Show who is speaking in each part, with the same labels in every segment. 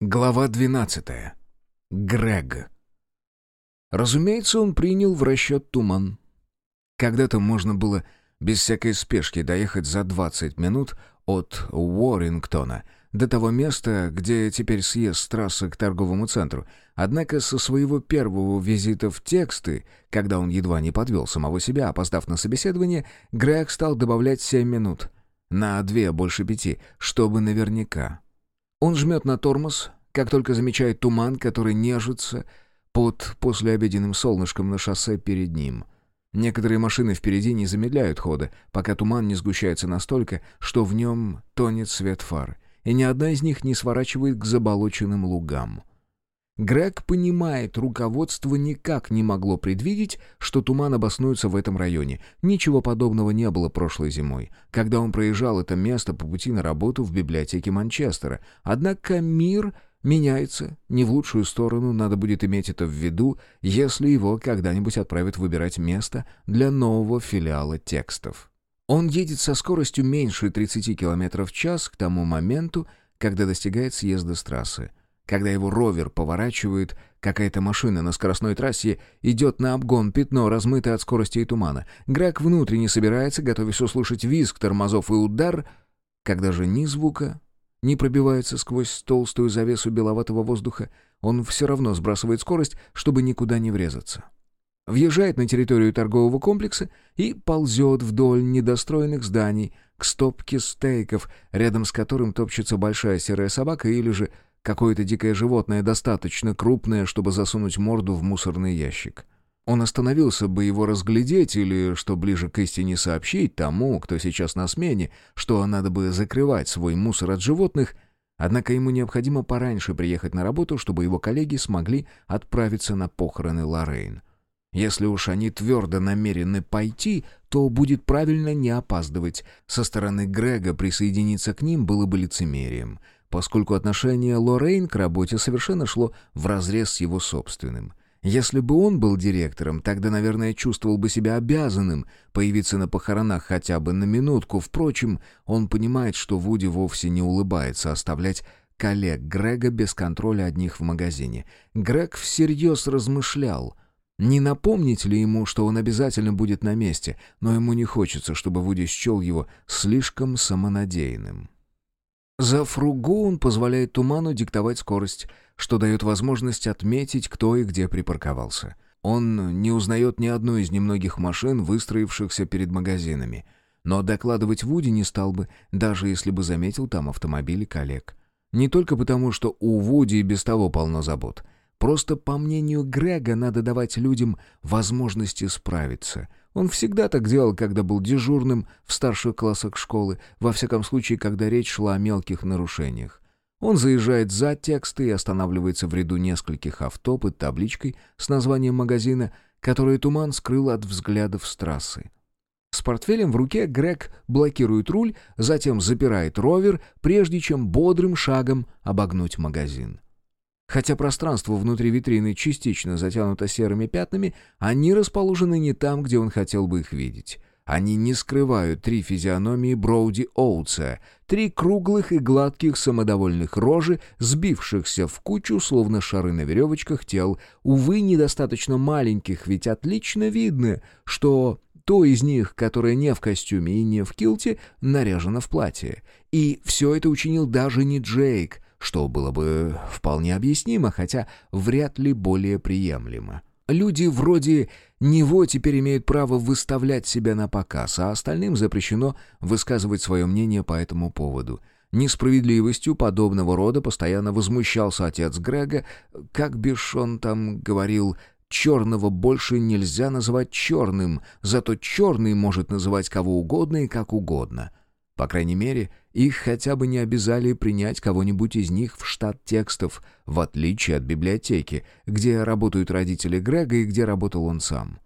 Speaker 1: Глава 12. Грег. Разумеется, он принял в расчет туман. Когда-то можно было без всякой спешки доехать за 20 минут от Уоррингтона до того места, где теперь съезд с трассы к торговому центру. Однако со своего первого визита в тексты, когда он едва не подвел самого себя, опоздав на собеседование, Грег стал добавлять 7 минут. На две больше пяти, чтобы наверняка. Он жмет на тормоз, как только замечает туман, который нежится под послеобеденным солнышком на шоссе перед ним. Некоторые машины впереди не замедляют хода, пока туман не сгущается настолько, что в нем тонет свет фар, и ни одна из них не сворачивает к заболоченным лугам. Грег понимает, руководство никак не могло предвидеть, что туман обоснуется в этом районе. Ничего подобного не было прошлой зимой, когда он проезжал это место по пути на работу в библиотеке Манчестера. Однако мир меняется, не в лучшую сторону, надо будет иметь это в виду, если его когда-нибудь отправят выбирать место для нового филиала текстов. Он едет со скоростью меньше 30 км в час к тому моменту, когда достигает съезда с трассы. Когда его ровер поворачивает, какая-то машина на скоростной трассе идет на обгон, пятно, размытое от скорости и тумана. Грег внутренне собирается, готовясь услышать визг тормозов и удар, когда же ни звука не пробивается сквозь толстую завесу беловатого воздуха, он все равно сбрасывает скорость, чтобы никуда не врезаться. Въезжает на территорию торгового комплекса и ползет вдоль недостроенных зданий к стопке стейков, рядом с которым топчется большая серая собака или же Какое-то дикое животное достаточно крупное, чтобы засунуть морду в мусорный ящик. Он остановился бы его разглядеть или, что ближе к истине, сообщить тому, кто сейчас на смене, что надо бы закрывать свой мусор от животных, однако ему необходимо пораньше приехать на работу, чтобы его коллеги смогли отправиться на похороны Лоррейн. Если уж они твердо намерены пойти, то будет правильно не опаздывать. Со стороны Грега присоединиться к ним было бы лицемерием — поскольку отношение Лоррейн к работе совершенно шло вразрез с его собственным. Если бы он был директором, тогда, наверное, чувствовал бы себя обязанным появиться на похоронах хотя бы на минутку. Впрочем, он понимает, что Вуди вовсе не улыбается оставлять коллег Грега без контроля одних в магазине. Грег всерьез размышлял, не напомнить ли ему, что он обязательно будет на месте, но ему не хочется, чтобы Вуди счел его слишком самонадеянным. За фругу он позволяет туману диктовать скорость, что дает возможность отметить, кто и где припарковался. Он не узнает ни одной из немногих машин, выстроившихся перед магазинами. Но докладывать Вуди не стал бы, даже если бы заметил там автомобили коллег. Не только потому, что у Вуди и без того полно забот. Просто, по мнению Грега, надо давать людям возможности справиться — он всегда так делал, когда был дежурным в старших классах школы, во всяком случае, когда речь шла о мелких нарушениях. Он заезжает за тексты и останавливается в ряду нескольких авто под табличкой с названием магазина, которое туман скрыл от взглядов с трассы. С портфелем в руке Грег блокирует руль, затем запирает ровер, прежде чем бодрым шагом обогнуть магазин. Хотя пространство внутри витрины частично затянуто серыми пятнами, они расположены не там, где он хотел бы их видеть. Они не скрывают три физиономии Броуди Оутса, три круглых и гладких самодовольных рожи, сбившихся в кучу, словно шары на веревочках тел, увы, недостаточно маленьких, ведь отлично видно, что то из них, которое не в костюме и не в килте, наряжено в платье. И все это учинил даже не Джейк — что было бы вполне объяснимо, хотя вряд ли более приемлемо. Люди вроде него теперь имеют право выставлять себя на показ, а остальным запрещено высказывать свое мнение по этому поводу. Несправедливостью подобного рода постоянно возмущался отец Грега, как бишь там говорил, черного больше нельзя называть черным, зато черный может называть кого угодно и как угодно. По крайней мере, их хотя бы не обязали принять кого-нибудь из них в штат текстов, в отличие от библиотеки, где работают родители Грега и где работал он сам.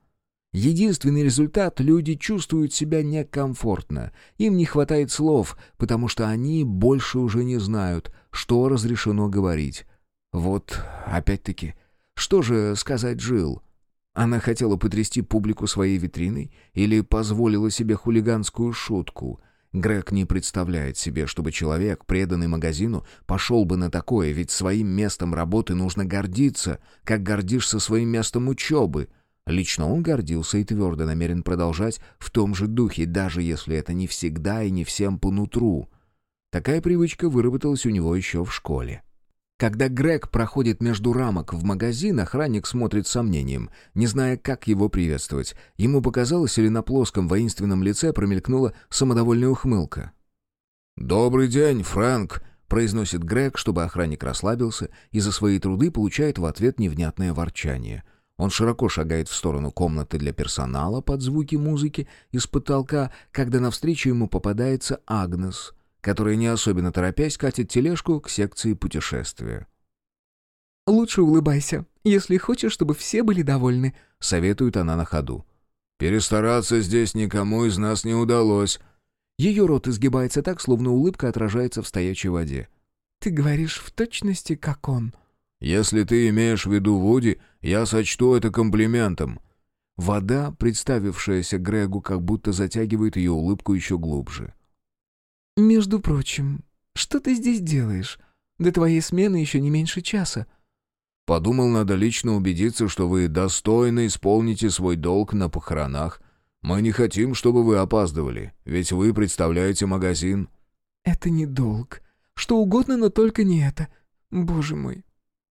Speaker 1: Единственный результат — люди чувствуют себя некомфортно. Им не хватает слов, потому что они больше уже не знают, что разрешено говорить. Вот, опять-таки, что же сказать Джилл? Она хотела потрясти публику своей витриной или позволила себе хулиганскую шутку — Грег не представляет себе, чтобы человек, преданный магазину, пошел бы на такое, ведь своим местом работы нужно гордиться, как гордишься своим местом учебы. Лично он гордился и твердо намерен продолжать в том же духе, даже если это не всегда и не всем по нутру. Такая привычка выработалась у него еще в школе. Когда Грег проходит между рамок в магазин, охранник смотрит с сомнением, не зная, как его приветствовать. Ему показалось, или на плоском воинственном лице промелькнула самодовольная ухмылка. «Добрый день, Фрэнк!» — произносит Грег, чтобы охранник расслабился, и за свои труды получает в ответ невнятное ворчание. Он широко шагает в сторону комнаты для персонала под звуки музыки из потолка, когда навстречу ему попадается Агнес — которая не особенно торопясь катит тележку к секции путешествия.
Speaker 2: «Лучше улыбайся, если хочешь, чтобы все были довольны», —
Speaker 1: советует она на ходу. «Перестараться здесь никому из нас не удалось». Ее рот изгибается так, словно улыбка отражается в стоячей воде.
Speaker 2: «Ты говоришь в точности, как он».
Speaker 1: «Если ты имеешь в виду Вуди, я сочту это комплиментом». Вода, представившаяся Грегу, как будто затягивает ее улыбку еще глубже.
Speaker 2: «Между прочим, что ты здесь делаешь? До твоей смены еще не меньше часа».
Speaker 1: «Подумал, надо лично убедиться, что вы достойно исполните свой долг на похоронах. Мы не хотим, чтобы вы опаздывали, ведь вы представляете магазин».
Speaker 2: «Это не долг. Что угодно, но только не это. Боже мой.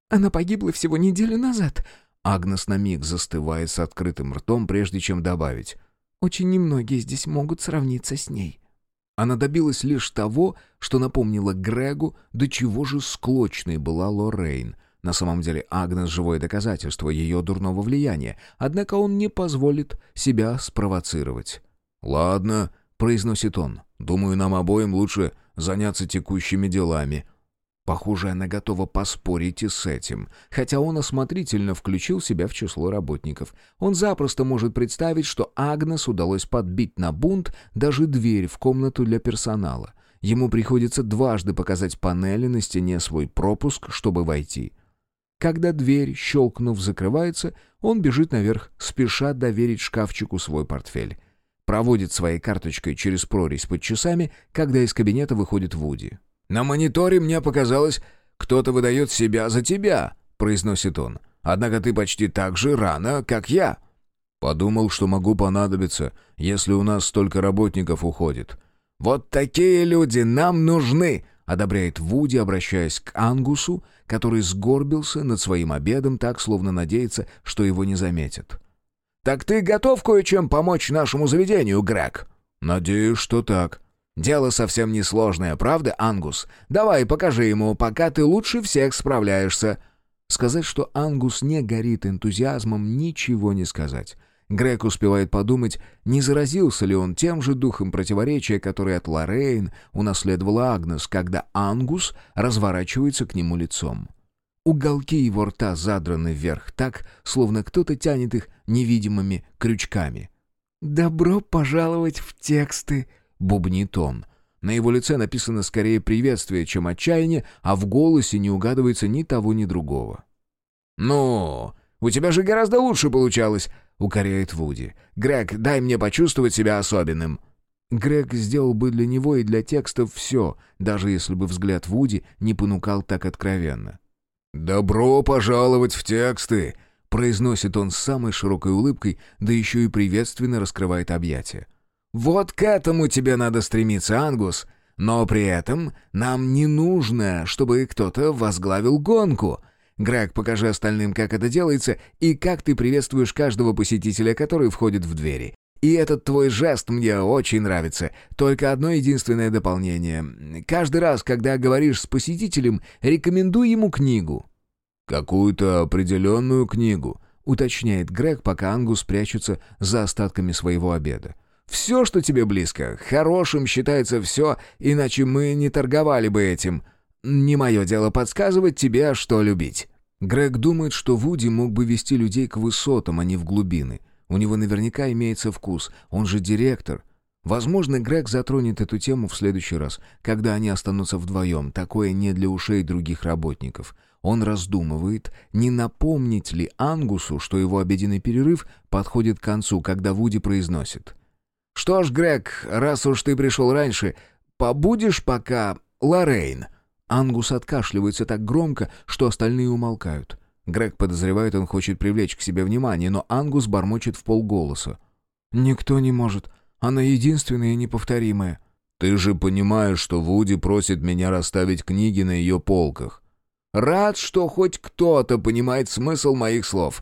Speaker 2: Она погибла всего неделю назад».
Speaker 1: Агнес на миг застывает с открытым ртом, прежде чем добавить.
Speaker 2: «Очень немногие здесь могут сравниться с ней».
Speaker 1: Она добилась лишь того, что напомнила Грегу, до чего же склочной была Лоррейн. На самом деле Агнес — живое доказательство ее дурного влияния, однако он не позволит себя спровоцировать. «Ладно», — произносит он, — «думаю, нам обоим лучше заняться текущими делами». Похоже, она готова поспорить и с этим, хотя он осмотрительно включил себя в число работников. Он запросто может представить, что Агнес удалось подбить на бунт даже дверь в комнату для персонала. Ему приходится дважды показать панели на стене свой пропуск, чтобы войти. Когда дверь, щелкнув, закрывается, он бежит наверх, спеша доверить шкафчику свой портфель. Проводит своей карточкой через прорезь под часами, когда из кабинета выходит Вуди. «На мониторе мне показалось, кто-то выдает себя за тебя», — произносит он. «Однако ты почти так же рано, как я». «Подумал, что могу понадобиться, если у нас столько работников уходит». «Вот такие люди нам нужны», — одобряет Вуди, обращаясь к Ангусу, который сгорбился над своим обедом так, словно надеется, что его не заметят. «Так ты готов кое-чем помочь нашему заведению, Грег?» «Надеюсь, что так», Дело совсем несложное, правда, Ангус? Давай, покажи ему, пока ты лучше всех справляешься». Сказать, что Ангус не горит энтузиазмом, ничего не сказать. Грег успевает подумать, не заразился ли он тем же духом противоречия, который от Лоррейн унаследовала Агнес, когда Ангус разворачивается к нему лицом. Уголки его рта задраны вверх так, словно кто-то тянет их невидимыми крючками.
Speaker 2: «Добро пожаловать в тексты»,
Speaker 1: бубнит он. На его лице написано скорее приветствие, чем отчаяние, а в голосе не угадывается ни того, ни другого. «Ну, у тебя же гораздо лучше получалось», — укоряет Вуди. «Грег, дай мне почувствовать себя особенным». Грег сделал бы для него и для текстов все, даже если бы взгляд Вуди не понукал так откровенно. «Добро пожаловать в тексты!» — произносит он с самой широкой улыбкой, да еще и приветственно раскрывает объятия. Вот к этому тебе надо стремиться, Ангус. Но при этом нам не нужно, чтобы кто-то возглавил гонку. Грег, покажи остальным, как это делается и как ты приветствуешь каждого посетителя, который входит в двери. И этот твой жест мне очень нравится. Только одно единственное дополнение. Каждый раз, когда говоришь с посетителем, рекомендуй ему книгу». «Какую-то определенную книгу», — уточняет Грег, пока Ангус прячется за остатками своего обеда. Все, что тебе близко. Хорошим считается все, иначе мы не торговали бы этим. Не мое дело подсказывать тебе, что любить». Грег думает, что Вуди мог бы вести людей к высотам, а не в глубины. У него наверняка имеется вкус, он же директор. Возможно, Грег затронет эту тему в следующий раз, когда они останутся вдвоем, такое не для ушей других работников. Он раздумывает, не напомнить ли Ангусу, что его обеденный перерыв подходит к концу, когда Вуди произносит «Что ж, Грег, раз уж ты пришел раньше, побудешь пока Лоррейн?» Ангус откашливается так громко, что остальные умолкают. Грег подозревает, он хочет привлечь к себе внимание, но Ангус бормочет в полголоса. «Никто не может. Она единственная и неповторимая».
Speaker 3: «Ты же понимаешь, что Вуди просит меня расставить книги на ее полках».
Speaker 1: «Рад, что хоть кто-то понимает смысл моих слов».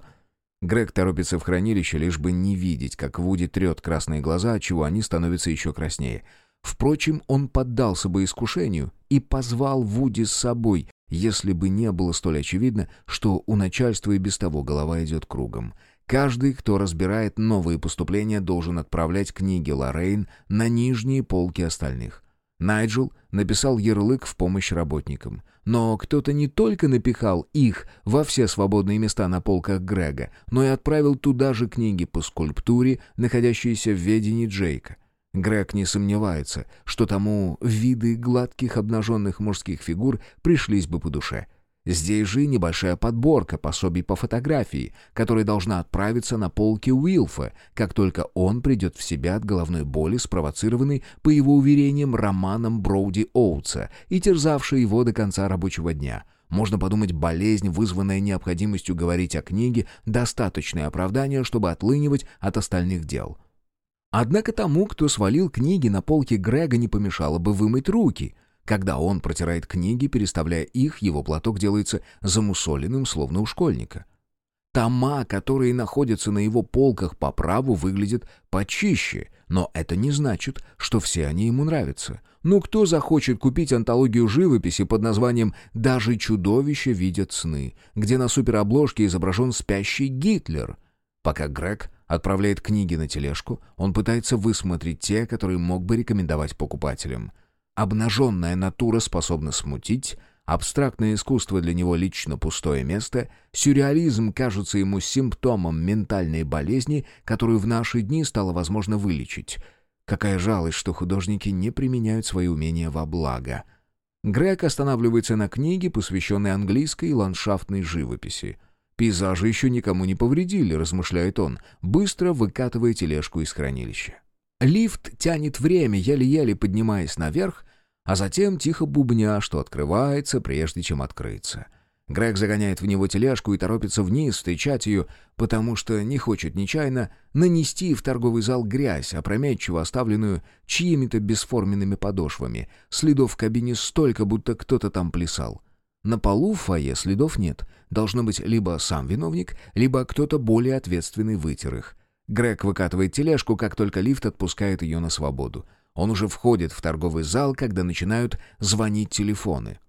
Speaker 2: Грег торопится в хранилище, лишь бы не видеть, как Вуди трет красные глаза, отчего они становятся еще краснее. Впрочем, он поддался бы искушению и позвал Вуди с собой, если бы не было столь очевидно, что у начальства и без того голова идет кругом. Каждый, кто разбирает новые поступления, должен отправлять книги Лоррейн на нижние полки остальных. Найджел написал ярлык в помощь работникам. Но кто-то не только напихал их во все свободные места на полках Грега, но и отправил туда же книги по скульптуре, находящиеся в ведении Джейка. Грег не сомневается, что тому виды гладких обнаженных мужских фигур пришлись бы по душе. Здесь же небольшая подборка пособий по фотографии, которая должна отправиться на полки Уилфа, как только он придет в себя от головной боли, спровоцированной, по его уверениям, романом Броуди Оутса и терзавшей его до конца рабочего дня — можно подумать, болезнь, вызванная необходимостью говорить о книге, достаточное оправдание, чтобы отлынивать от остальных дел. Однако тому, кто свалил книги на полки Грега, не помешало бы вымыть руки. Когда он протирает книги, переставляя их, его платок делается замусоленным, словно у школьника. Тома, которые находятся на его полках по праву, выглядят почище, но это не значит, что все они ему нравятся. Ну кто захочет купить антологию живописи под названием «Даже чудовища видят сны», где на суперобложке изображен спящий Гитлер? Пока Грег отправляет книги на тележку, он пытается высмотреть те, которые мог бы рекомендовать покупателям. Обнаженная натура способна смутить, абстрактное искусство для него лично пустое место, сюрреализм кажется ему симптомом ментальной болезни, которую в наши дни стало возможно вылечить. Какая жалость, что художники не применяют свои умения во благо. Грег останавливается на книге, посвященной английской ландшафтной живописи — Пейзажи еще никому не повредили, размышляет он, быстро выкатывая тележку из хранилища. Лифт тянет время, еле-еле поднимаясь наверх, а затем тихо бубня, что открывается, прежде чем открыться. Грег загоняет в него тележку и торопится вниз встречать ее, потому что не хочет нечаянно нанести в торговый зал грязь, опрометчиво оставленную чьими-то бесформенными подошвами. Следов в кабине столько, будто кто-то там плясал. На полу в фойе следов нет. Должно быть либо сам виновник, либо кто-то более ответственный вытер их. Грег выкатывает тележку, как только лифт отпускает ее на свободу. Он уже входит в торговый зал, когда начинают звонить телефоны.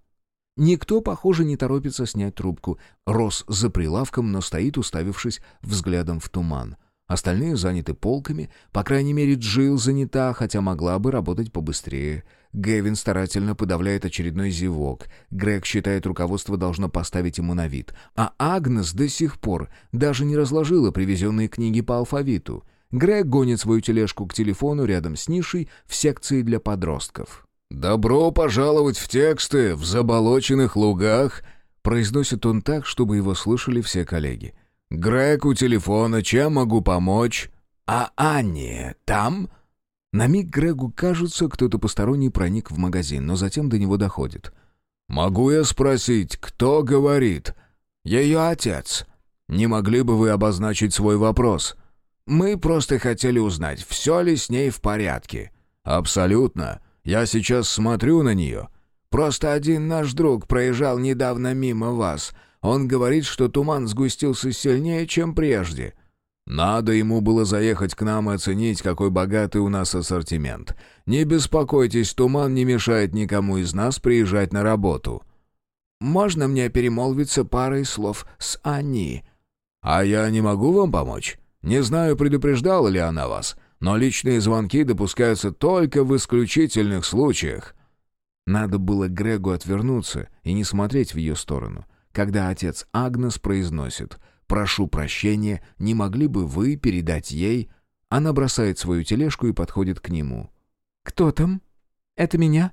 Speaker 2: Никто, похоже, не торопится снять трубку. Рос за прилавком, но стоит, уставившись взглядом в туман. Остальные заняты полками, по крайней мере, Джилл занята, хотя могла бы работать побыстрее. Гэвин старательно подавляет очередной зевок. Грег считает, руководство должно поставить ему на вид. А Агнес до сих пор даже не разложила привезенные книги по алфавиту. Грег гонит свою тележку к телефону рядом с нишей в секции для подростков.
Speaker 3: «Добро пожаловать в тексты в заболоченных лугах»,
Speaker 2: произносит он так, чтобы его слышали все коллеги.
Speaker 3: «Грег у телефона, чем могу помочь?»
Speaker 1: «А Анне там?»
Speaker 2: На миг Грегу кажется, кто-то посторонний проник в магазин, но затем до него доходит.
Speaker 3: «Могу я спросить, кто говорит?»
Speaker 1: «Ее отец.
Speaker 3: Не могли бы вы обозначить свой вопрос?»
Speaker 1: «Мы просто хотели узнать, все ли с ней в порядке».
Speaker 3: «Абсолютно. Я сейчас смотрю на нее».
Speaker 1: «Просто один наш друг проезжал недавно мимо вас. Он говорит, что туман сгустился сильнее, чем прежде».
Speaker 3: «Надо ему было заехать к нам и оценить, какой богатый у нас ассортимент. Не беспокойтесь, туман не мешает никому из нас приезжать на работу».
Speaker 1: «Можно мне перемолвиться парой слов с Анни?»
Speaker 3: «А я не могу вам помочь? Не знаю, предупреждала ли она вас, но личные звонки допускаются только в исключительных случаях».
Speaker 2: Надо было Грегу отвернуться и не смотреть в ее сторону когда отец Агнес произносит «Прошу прощения, не могли бы вы передать ей...» Она бросает свою тележку и подходит к нему.
Speaker 4: «Кто там? Это меня?»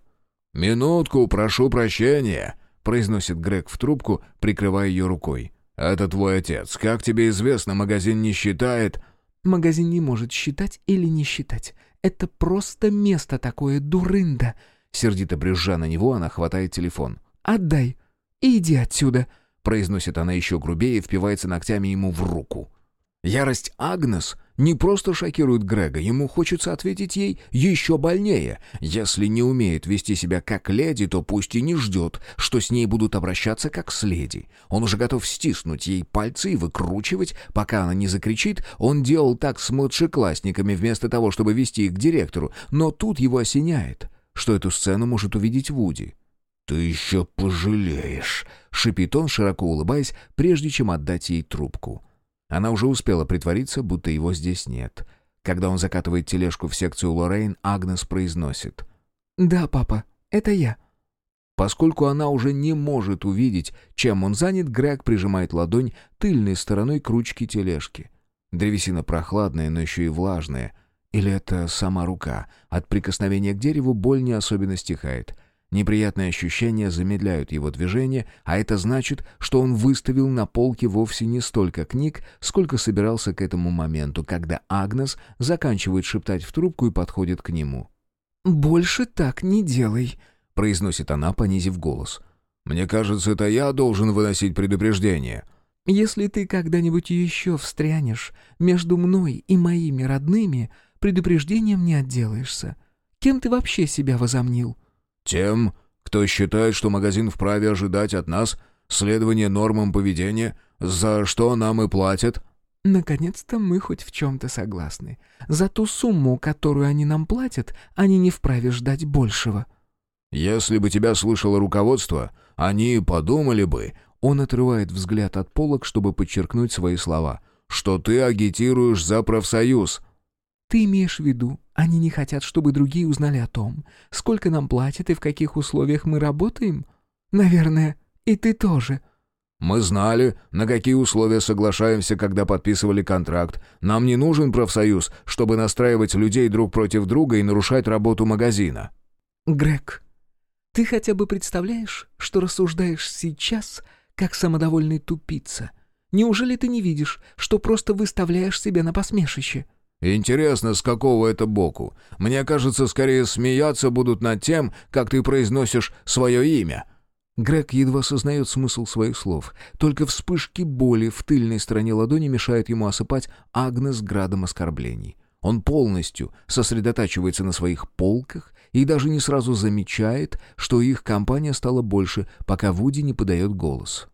Speaker 3: «Минутку, прошу прощения», — произносит Грег в трубку, прикрывая ее рукой. «Это твой отец. Как тебе известно, магазин не считает...»
Speaker 4: «Магазин не может считать или не считать. Это просто место такое, дурында!» Сердито брюзжа на него, она хватает телефон. «Отдай и иди отсюда!»
Speaker 2: Произносит она еще грубее и впивается ногтями ему в руку. Ярость Агнес не просто шокирует Грега, ему хочется ответить ей еще больнее. Если не умеет вести себя как леди, то пусть и не ждет, что с ней будут обращаться как с леди. Он уже готов стиснуть ей пальцы и выкручивать, пока она не закричит. Он делал так с младшеклассниками вместо того, чтобы вести их к директору, но тут его осеняет, что эту сцену может увидеть Вуди. «Ты еще пожалеешь», — шипит он, широко улыбаясь, прежде чем отдать ей трубку. Она уже успела притвориться, будто его здесь нет. Когда он закатывает тележку в секцию Лоррейн, Агнес произносит.
Speaker 4: «Да, папа, это я».
Speaker 2: Поскольку она уже не может увидеть, чем он занят, Грег прижимает ладонь тыльной стороной к ручке тележки. Древесина прохладная, но еще и влажная. Или это сама рука? От прикосновения к дереву боль не особенно стихает. Неприятные ощущения замедляют его движение, а это значит, что он выставил на полке вовсе не столько книг, сколько собирался к этому моменту, когда Агнес заканчивает шептать в трубку и подходит к нему.
Speaker 4: «Больше так не делай», —
Speaker 2: произносит она, понизив голос. «Мне кажется, это я должен выносить предупреждение».
Speaker 4: «Если ты когда-нибудь еще встрянешь между мной и моими родными, предупреждением не отделаешься. Кем ты вообще себя возомнил?»
Speaker 2: Тем, кто считает, что магазин вправе ожидать от нас следования нормам поведения, за что нам и платят.
Speaker 4: Наконец-то мы хоть в чем-то согласны. За ту сумму, которую они нам платят, они не вправе ждать большего.
Speaker 2: Если бы тебя слышало руководство, они подумали бы... Он отрывает взгляд от полок, чтобы подчеркнуть свои слова. «Что ты агитируешь за профсоюз?»
Speaker 4: Ты имеешь в виду, они не хотят, чтобы другие узнали о том, сколько нам платят и в каких условиях мы работаем? Наверное, и ты тоже.
Speaker 2: Мы знали, на какие условия соглашаемся, когда подписывали контракт. Нам не нужен профсоюз, чтобы настраивать людей друг против друга и нарушать работу магазина.
Speaker 4: Грег, ты хотя бы представляешь, что рассуждаешь сейчас, как самодовольный тупица? Неужели ты не видишь, что просто выставляешь себя на посмешище?
Speaker 2: Интересно, с какого это боку? Мне кажется, скорее смеяться будут над тем, как ты произносишь свое имя».
Speaker 1: Грег едва осознает смысл своих слов. Только вспышки боли в тыльной стороне ладони мешают ему осыпать Агнес градом оскорблений. Он полностью сосредотачивается на своих полках и даже не сразу замечает, что их компания стала больше, пока Вуди не подает голос.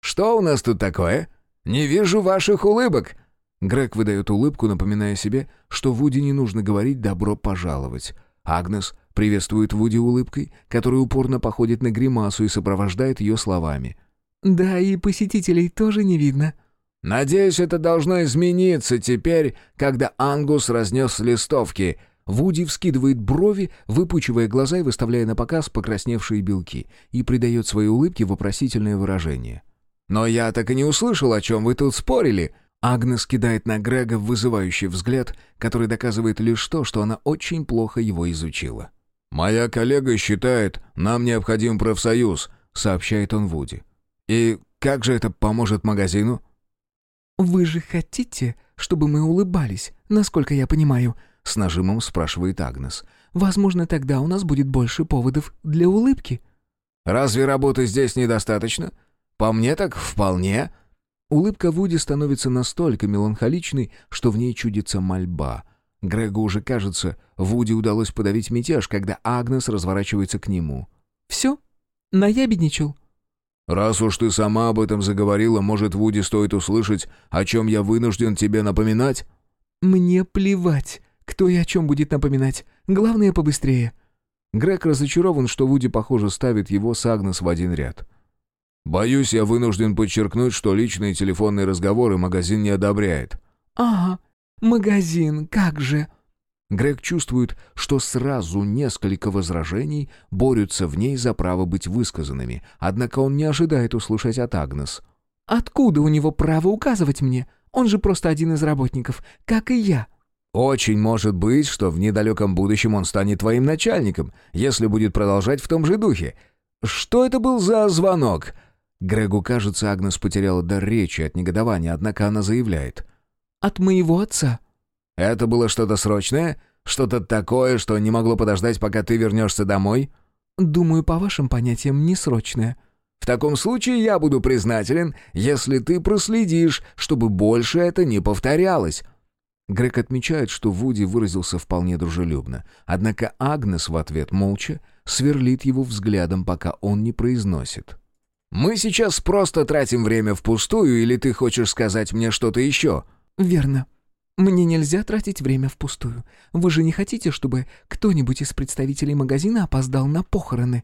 Speaker 2: «Что у нас тут такое? Не вижу ваших улыбок!»
Speaker 1: Грег выдает улыбку, напоминая себе, что Вуди не нужно говорить «добро пожаловать». Агнес приветствует Вуди улыбкой, которая упорно походит на гримасу и сопровождает ее словами.
Speaker 4: «Да, и посетителей тоже не видно».
Speaker 2: «Надеюсь, это должно измениться теперь, когда Ангус разнес листовки».
Speaker 1: Вуди вскидывает брови, выпучивая глаза и выставляя на показ покрасневшие белки, и придает своей улыбке вопросительное выражение.
Speaker 2: «Но я так и не услышал, о чем вы тут спорили»,
Speaker 1: Агнес кидает на Грега вызывающий взгляд, который доказывает лишь то, что она очень плохо его изучила.
Speaker 2: «Моя коллега считает, нам необходим профсоюз», — сообщает он Вуди. «И как же это поможет магазину?»
Speaker 4: «Вы же хотите, чтобы мы улыбались, насколько я понимаю?»
Speaker 1: — с нажимом спрашивает Агнес.
Speaker 4: «Возможно, тогда у нас будет больше поводов для улыбки».
Speaker 2: «Разве работы здесь недостаточно? По мне так вполне»,
Speaker 1: Улыбка Вуди становится настолько меланхоличной, что в ней чудится мольба. Грегу уже кажется, Вуди удалось подавить мятеж, когда Агнес разворачивается к нему.
Speaker 4: «Все? Наябедничал?»
Speaker 2: «Раз уж ты сама об этом заговорила, может, Вуди стоит услышать, о чем я вынужден тебе напоминать?»
Speaker 4: «Мне плевать, кто и о чем будет напоминать. Главное, побыстрее».
Speaker 1: Грег разочарован, что Вуди, похоже, ставит его с Агнес в один ряд.
Speaker 2: Боюсь, я вынужден подчеркнуть, что личные телефонные разговоры магазин не одобряет».
Speaker 4: «Ага, магазин, как же...»
Speaker 1: Грег чувствует, что сразу несколько возражений борются в ней за право быть высказанными, однако он не ожидает услышать от Агнес.
Speaker 4: «Откуда у него право указывать мне? Он же просто один из работников, как и я».
Speaker 2: «Очень может быть, что в недалеком будущем он станет твоим начальником, если будет продолжать в том же духе. Что это был за звонок?»
Speaker 1: Грегу кажется, Агнес потеряла дар речи от негодования, однако она заявляет.
Speaker 4: «От моего отца».
Speaker 2: «Это было что-то срочное?
Speaker 3: Что-то такое, что не могло подождать, пока ты вернешься домой?»
Speaker 4: «Думаю, по вашим понятиям, не срочное».
Speaker 3: «В таком случае я буду признателен, если ты проследишь, чтобы больше это не повторялось».
Speaker 2: Грег отмечает, что Вуди выразился вполне дружелюбно, однако Агнес в ответ молча сверлит его взглядом, пока он не произносит.
Speaker 3: «Мы сейчас просто тратим время впустую, или ты хочешь сказать мне что-то еще?»
Speaker 4: «Верно. Мне нельзя тратить время впустую. Вы же не хотите, чтобы кто-нибудь из представителей магазина опоздал на похороны?»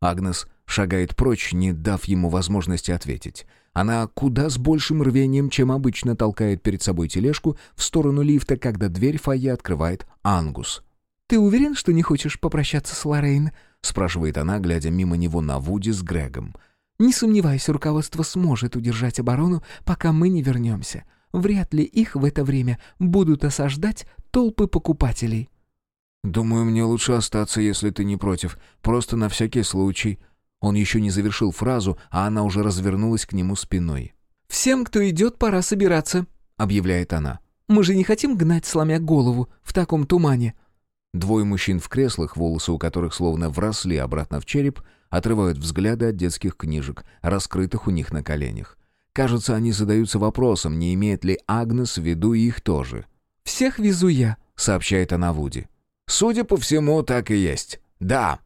Speaker 2: Агнес шагает прочь, не дав ему возможности ответить. Она куда с большим рвением, чем обычно, толкает перед собой тележку в сторону лифта, когда дверь фойе открывает Ангус.
Speaker 4: «Ты уверен, что не хочешь попрощаться с Лоррейн?»
Speaker 2: — спрашивает она, глядя мимо него на Вуди с Грегом.
Speaker 4: «Не сомневайся, руководство сможет удержать оборону, пока мы не вернемся. Вряд ли их в это время будут осаждать толпы покупателей».
Speaker 2: «Думаю, мне лучше остаться, если ты не против. Просто на всякий случай». Он еще не завершил фразу, а она уже развернулась к нему спиной.
Speaker 4: «Всем, кто идет, пора собираться», — объявляет она. «Мы же не хотим гнать, сломя голову, в таком тумане».
Speaker 2: Двое мужчин в креслах, волосы у которых словно вросли обратно в череп, отрывают взгляды от детских книжек, раскрытых у них на коленях. Кажется, они задаются вопросом, не имеет ли Агнес в виду их тоже.
Speaker 4: «Всех везу я», —
Speaker 2: сообщает она Вуди.
Speaker 3: «Судя по всему, так и есть. Да».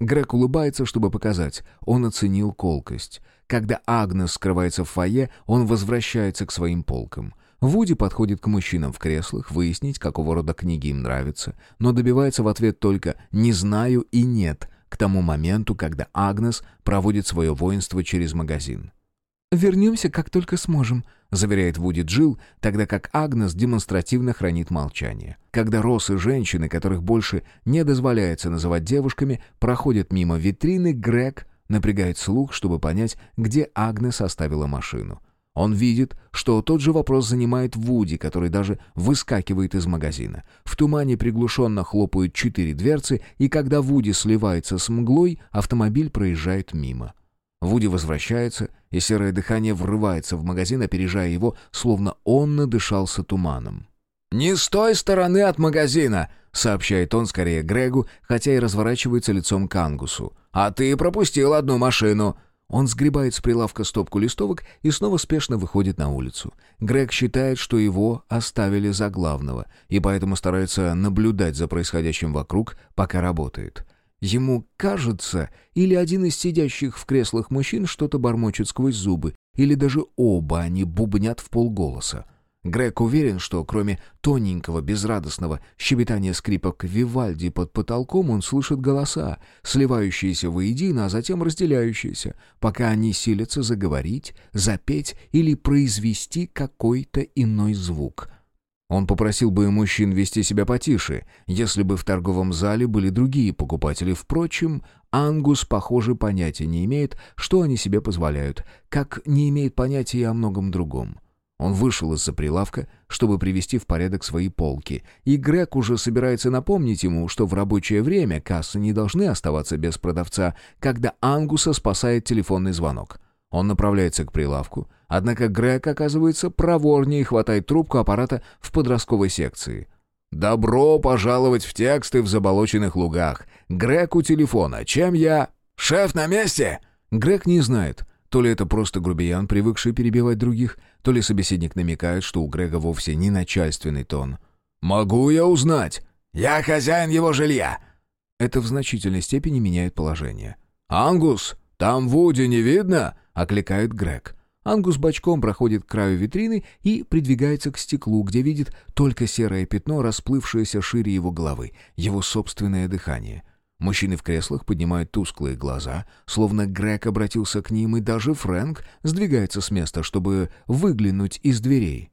Speaker 2: Грег улыбается, чтобы показать. Он оценил колкость. Когда Агнес скрывается в фойе, он возвращается к своим полкам. Вуди подходит к мужчинам в креслах, выяснить, какого рода книги им нравятся, но добивается в ответ только «не знаю» и «нет» к тому моменту, когда Агнес проводит свое воинство через магазин.
Speaker 4: «Вернемся, как только сможем», —
Speaker 2: заверяет Вуди Джилл, тогда как Агнес демонстративно хранит молчание. Когда росы женщины, которых больше не дозволяется называть девушками, проходят мимо витрины, Грег напрягает слух, чтобы понять, где Агнес оставила машину. Он видит, что тот же вопрос занимает Вуди, который даже выскакивает из магазина. В тумане приглушенно хлопают четыре дверцы, и когда Вуди сливается с мглой, автомобиль проезжает мимо. Вуди возвращается, и серое дыхание врывается в магазин, опережая его, словно он надышался туманом.
Speaker 3: «Не с той стороны от магазина!»
Speaker 2: — сообщает он скорее Грегу, хотя и разворачивается лицом к Ангусу.
Speaker 3: «А ты пропустил одну машину!»
Speaker 2: Он сгребает с прилавка стопку листовок и снова спешно выходит на улицу. Грег считает, что его оставили за главного, и поэтому старается наблюдать за происходящим вокруг, пока работает. Ему кажется, или один из сидящих в креслах мужчин что-то бормочет сквозь зубы, или даже оба они бубнят в полголоса. Грег уверен, что кроме тоненького, безрадостного щебетания скрипок Вивальди под потолком он слышит голоса, сливающиеся воедино, а затем разделяющиеся, пока они силятся заговорить, запеть или произвести какой-то иной звук — он попросил бы мужчин вести себя потише, если бы в торговом зале были другие покупатели. Впрочем, Ангус, похоже, понятия не имеет, что они себе позволяют, как не имеет понятия о многом другом. Он вышел из-за прилавка, чтобы привести в порядок свои полки, и Грег уже собирается напомнить ему, что в рабочее время кассы не должны оставаться без продавца, когда Ангуса спасает телефонный звонок. Он направляется к прилавку, однако Грег, оказывается, проворнее и хватает трубку аппарата в подростковой секции.
Speaker 3: «Добро пожаловать в тексты в заболоченных лугах. Грег у телефона. Чем я...» «Шеф на месте?»
Speaker 2: Грег не знает. То ли это просто грубиян, привыкший перебивать других, то ли собеседник намекает, что у Грега вовсе не начальственный тон.
Speaker 3: «Могу я узнать?» «Я хозяин его жилья».
Speaker 2: Это в значительной степени меняет положение.
Speaker 3: «Ангус, там Вуди не видно?»
Speaker 2: — окликает Грег. Ангус бочком проходит к краю витрины и придвигается к стеклу, где видит только серое пятно, расплывшееся шире его головы, его собственное дыхание. Мужчины в креслах поднимают тусклые глаза, словно Грег обратился к ним, и даже Фрэнк сдвигается с места, чтобы выглянуть из дверей.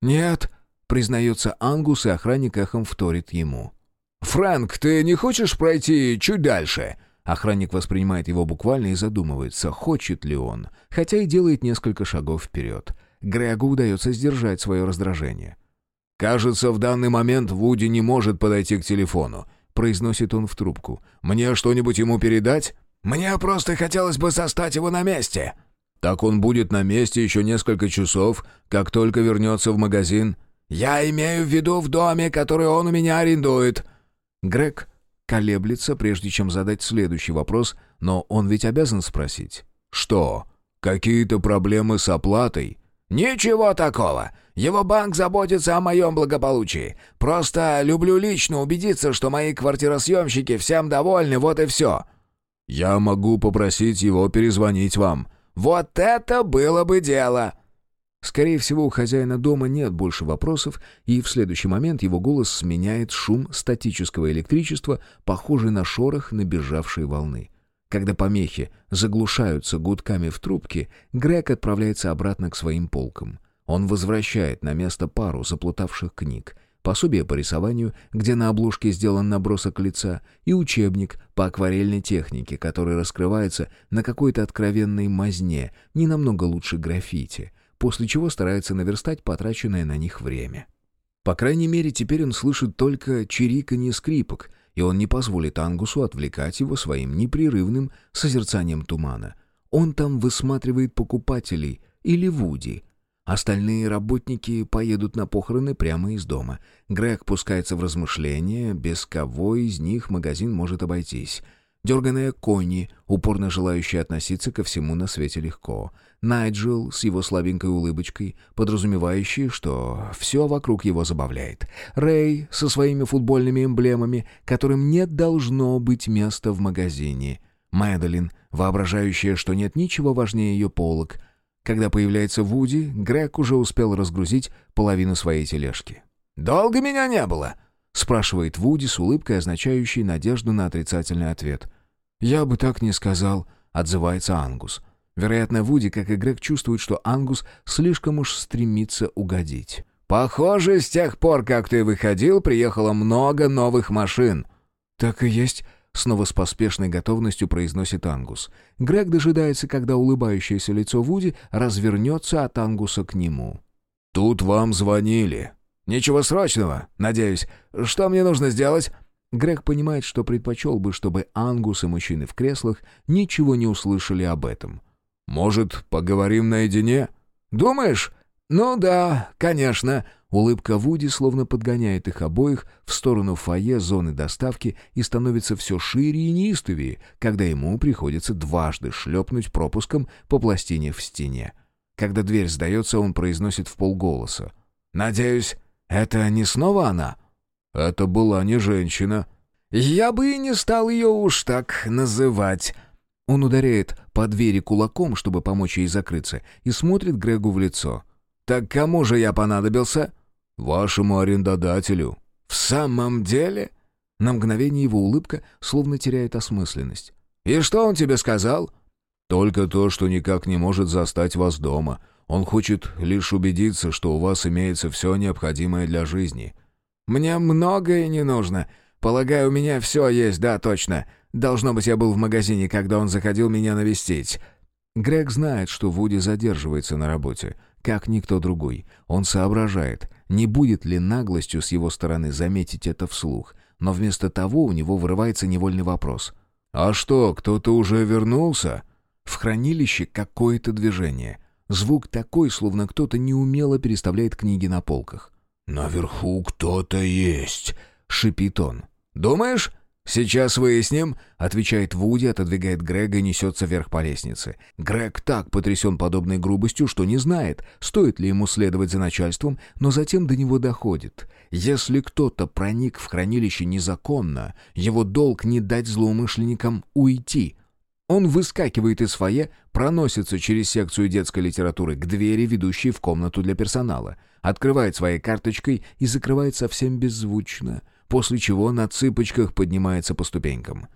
Speaker 3: «Нет», —
Speaker 2: признается Ангус, и охранник эхом вторит ему.
Speaker 3: «Фрэнк, ты не хочешь пройти чуть дальше?»
Speaker 2: Охранник воспринимает его буквально и задумывается, хочет ли он, хотя и делает несколько шагов вперед. Грегу удается сдержать свое раздражение.
Speaker 3: «Кажется, в данный момент Вуди не может подойти к телефону», — произносит он в трубку. «Мне что-нибудь ему передать?» «Мне просто хотелось бы застать его на месте».
Speaker 2: «Так он будет на месте еще несколько часов, как только вернется в магазин».
Speaker 3: «Я имею в виду в доме, который он у меня арендует».
Speaker 2: Грег колеблется, прежде чем задать следующий вопрос, но он ведь обязан спросить.
Speaker 3: «Что? Какие-то проблемы с оплатой?» «Ничего такого. Его банк заботится о моем благополучии. Просто люблю лично убедиться, что мои квартиросъемщики всем довольны, вот и все».
Speaker 2: «Я могу попросить его перезвонить вам».
Speaker 3: «Вот это было бы дело!»
Speaker 2: Скорее всего, у хозяина дома нет больше вопросов, и в следующий момент его голос сменяет шум статического электричества, похожий на шорох набежавшей волны. Когда помехи заглушаются гудками в трубке, Грег отправляется обратно к своим полкам. Он возвращает на место пару заплутавших книг, пособие по рисованию, где на обложке сделан набросок лица, и учебник по акварельной технике, который раскрывается на какой-то откровенной мазне, не намного лучше граффити — после чего старается наверстать потраченное на них время. По крайней мере, теперь он слышит только чириканье скрипок, и он не позволит Ангусу отвлекать его своим непрерывным созерцанием тумана. Он там высматривает покупателей или Вуди. Остальные работники поедут на похороны прямо из дома. Грег пускается в размышления, без кого из них магазин может обойтись — Дерганая Конни, упорно желающая относиться ко всему на свете легко. Найджел с его слабенькой улыбочкой, подразумевающий, что все вокруг его забавляет. Рэй со своими футбольными эмблемами, которым не должно быть места в магазине. Мэдалин, воображающая, что нет ничего важнее ее полок. Когда появляется Вуди, Грег уже успел разгрузить половину своей тележки.
Speaker 3: «Долго меня не было?»
Speaker 2: — спрашивает Вуди с улыбкой, означающей надежду на отрицательный ответ. «Я бы так не сказал», — отзывается Ангус. Вероятно, Вуди, как и Грег, чувствует, что Ангус слишком уж стремится угодить.
Speaker 3: «Похоже, с тех пор, как ты выходил, приехало много новых машин».
Speaker 2: «Так и есть», — снова с поспешной готовностью произносит Ангус. Грег дожидается, когда улыбающееся лицо Вуди развернется от Ангуса к нему.
Speaker 3: «Тут вам звонили», «Ничего срочного, надеюсь. Что мне нужно сделать?»
Speaker 2: Грег понимает, что предпочел бы, чтобы Ангус и мужчины в креслах ничего не услышали об этом.
Speaker 3: «Может, поговорим наедине?»
Speaker 2: «Думаешь?» «Ну да, конечно». Улыбка Вуди словно подгоняет их обоих в сторону фойе зоны доставки и становится все шире и неистовее, когда ему приходится дважды шлепнуть пропуском по пластине в стене. Когда дверь сдается, он произносит в полголоса.
Speaker 3: «Надеюсь, «Это не снова она?»
Speaker 2: «Это была не женщина».
Speaker 3: «Я бы и не стал ее уж так называть».
Speaker 2: Он ударяет по двери кулаком, чтобы помочь ей закрыться, и смотрит Грегу в лицо.
Speaker 3: «Так кому же я понадобился?»
Speaker 2: «Вашему арендодателю».
Speaker 3: «В самом деле?»
Speaker 2: На мгновение его улыбка словно теряет осмысленность.
Speaker 3: «И что он тебе сказал?»
Speaker 2: «Только то, что никак не может застать вас дома. Он хочет лишь убедиться, что у вас имеется все необходимое для жизни».
Speaker 3: «Мне многое не нужно. Полагаю, у меня все есть, да, точно. Должно быть, я был в магазине, когда он заходил меня навестить».
Speaker 2: Грег знает, что Вуди задерживается на работе, как никто другой. Он соображает, не будет ли наглостью с его стороны заметить это вслух, но вместо того у него вырывается невольный вопрос.
Speaker 3: «А что, кто-то уже вернулся?»
Speaker 2: В хранилище какое-то движение — Звук такой, словно кто-то неумело переставляет книги на полках.
Speaker 3: «Наверху кто-то есть», —
Speaker 2: шипит он.
Speaker 3: «Думаешь? Сейчас выясним», —
Speaker 2: отвечает Вуди, отодвигает Грега и несется вверх по лестнице. Грег так потрясен подобной грубостью, что не знает, стоит ли ему следовать за начальством, но затем до него доходит. Если кто-то проник в хранилище незаконно, его долг не дать злоумышленникам уйти — он выскакивает из фойе, проносится через секцию детской литературы к двери, ведущей в комнату для персонала, открывает своей карточкой и закрывает совсем беззвучно, после чего на цыпочках поднимается по ступенькам.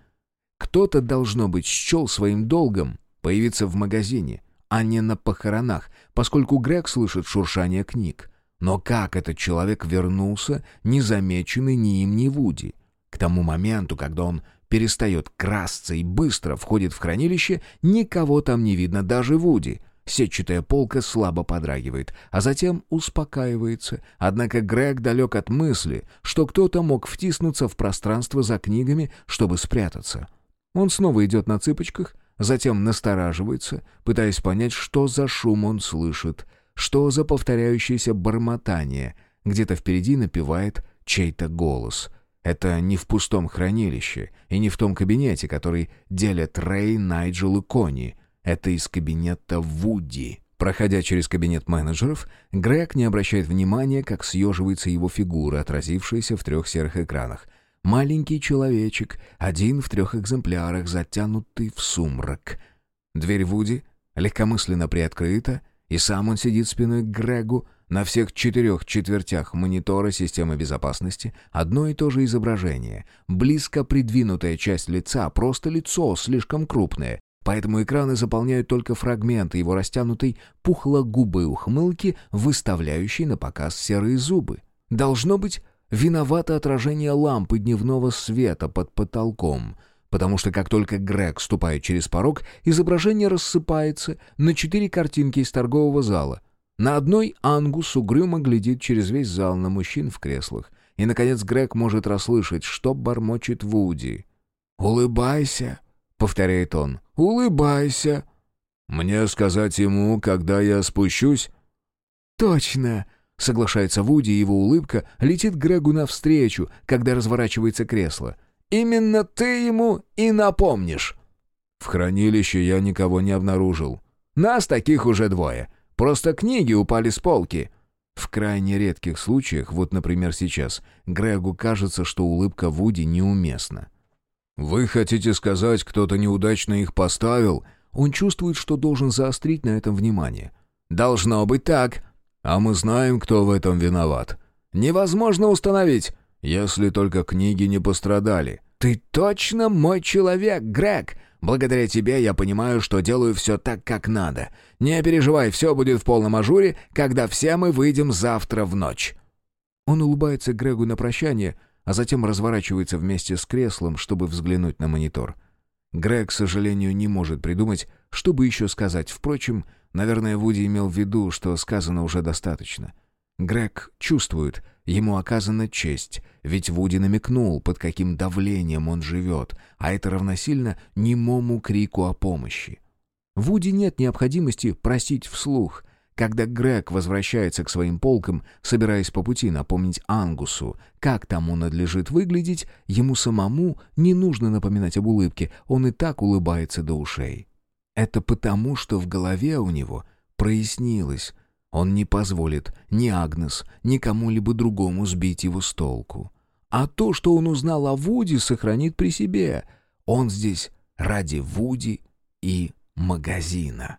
Speaker 2: Кто-то, должно быть, счел своим долгом появиться в магазине, а не на похоронах, поскольку Грег слышит шуршание книг. Но как этот человек вернулся, незамеченный ни им, ни Вуди? К тому моменту, когда он перестает красться и быстро входит в хранилище, никого там не видно, даже Вуди. Сетчатая полка слабо подрагивает, а затем успокаивается. Однако Грег далек от мысли, что кто-то мог втиснуться в пространство за книгами, чтобы спрятаться. Он снова идет на цыпочках, затем настораживается, пытаясь понять, что за шум он слышит, что за повторяющееся бормотание. Где-то впереди напевает чей-то голос. Это не в пустом хранилище и не в том кабинете, который делят Рэй, Найджел и Кони. Это из кабинета Вуди. Проходя через кабинет менеджеров, Грег не обращает внимания, как съеживается его фигура, отразившаяся в трех серых экранах. Маленький человечек, один в трех экземплярах, затянутый в сумрак. Дверь Вуди легкомысленно приоткрыта, и сам он сидит спиной к Грегу, на всех четырех четвертях монитора системы безопасности одно и то же изображение. Близко придвинутая часть лица, просто лицо, слишком крупное. Поэтому экраны заполняют только фрагменты его растянутой пухлогубой ухмылки, выставляющей на показ серые зубы. Должно быть, виновато отражение лампы дневного света под потолком — потому что как только Грег ступает через порог, изображение рассыпается на четыре картинки из торгового зала. На одной Ангус угрюмо глядит через весь зал на мужчин в креслах. И, наконец, Грег может расслышать, что бормочет Вуди. «Улыбайся», — повторяет он, — «улыбайся». «Мне сказать ему, когда я спущусь?» «Точно», — соглашается Вуди, и его улыбка летит Грегу навстречу, когда разворачивается кресло. «Именно ты ему и напомнишь». «В хранилище я никого не обнаружил». «Нас таких уже двое. Просто книги упали с полки». В крайне редких случаях, вот, например, сейчас, Грегу кажется, что улыбка Вуди неуместна. «Вы хотите сказать, кто-то неудачно их поставил?» Он чувствует, что должен заострить на этом внимание. «Должно быть так. А мы знаем, кто в этом виноват. Невозможно установить, если только книги не пострадали». «Ты точно мой человек, Грег!» Благодаря тебе я понимаю, что делаю все так, как надо. Не переживай, все будет в полном ажуре, когда все мы выйдем завтра в ночь». Он улыбается Грегу на прощание, а затем разворачивается вместе с креслом, чтобы взглянуть на монитор. Грег, к сожалению, не может придумать, что бы еще сказать. Впрочем, наверное, Вуди имел в виду, что сказано уже достаточно. Грег чувствует, ему оказана честь, ведь Вуди намекнул, под каким давлением он живет, а это равносильно немому крику о помощи. Вуди нет необходимости просить вслух. Когда Грег возвращается к своим полкам, собираясь по пути напомнить Ангусу, как тому надлежит выглядеть, ему самому не нужно напоминать об улыбке, он и так улыбается до ушей. Это потому, что в голове у него прояснилось, он не позволит ни Агнес, ни кому-либо другому сбить его с толку. А то, что он узнал о Вуди, сохранит при себе. Он здесь ради Вуди и магазина.